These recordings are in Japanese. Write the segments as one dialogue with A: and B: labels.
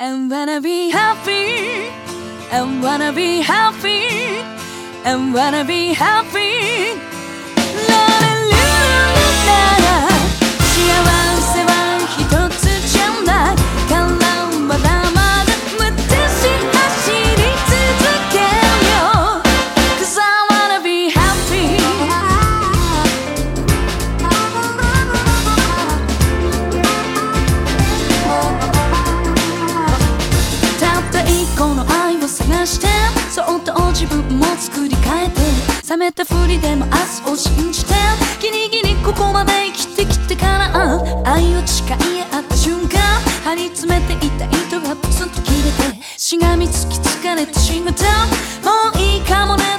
A: And wanna be happy. And wanna be happy. And wanna be happy. 冷めたふりでも明日を信じてギリギリここまで生きてきてから愛を誓い合った瞬間張り詰めていた糸がプツンと切れてしがみつき疲れてしまったもういいかもね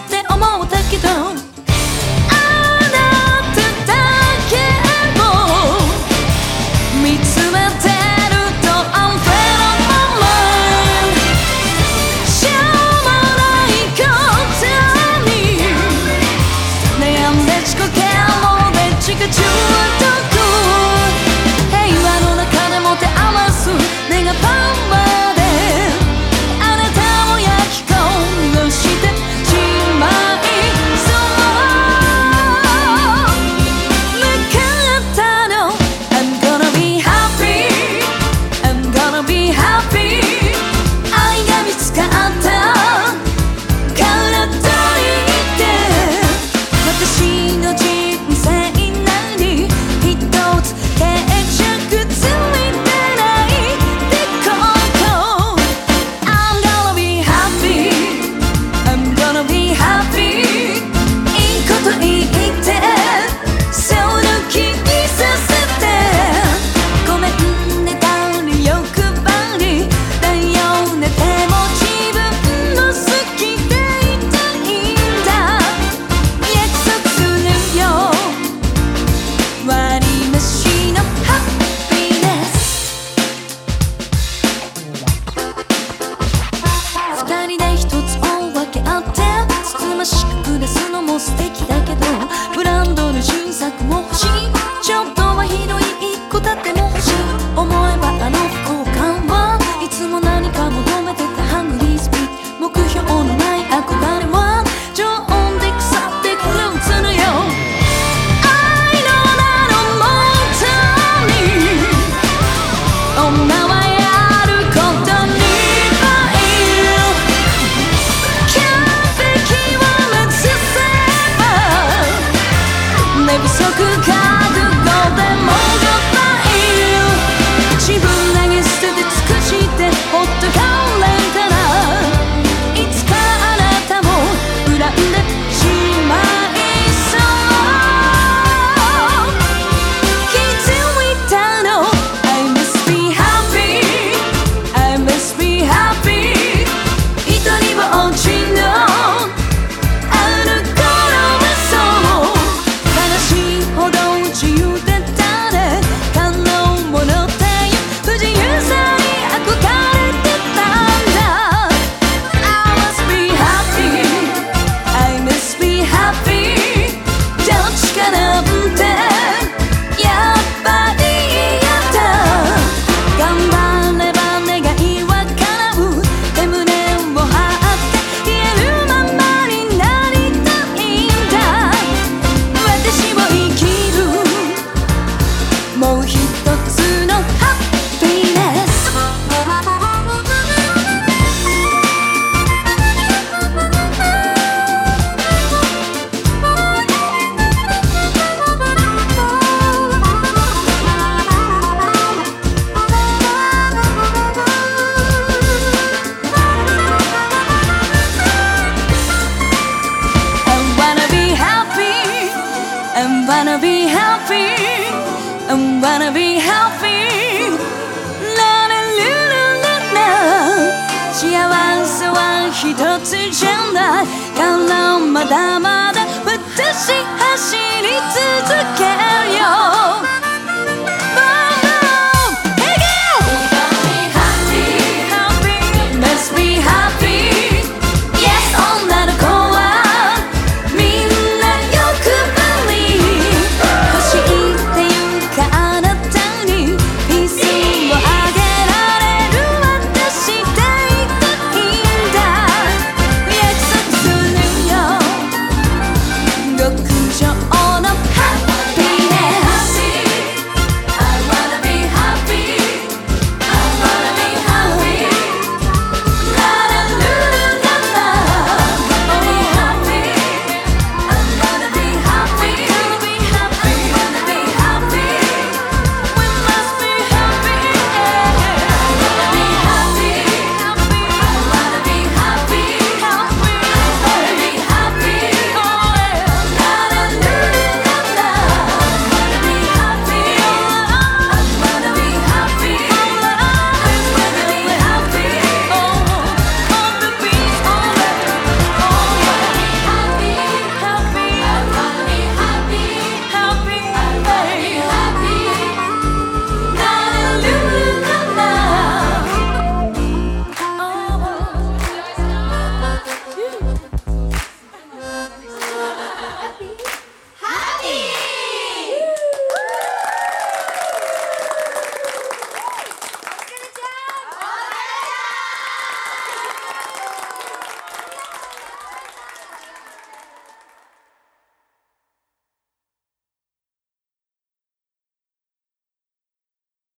A: wanna be happy 幸せは一つじゃないからまだまだ私走り続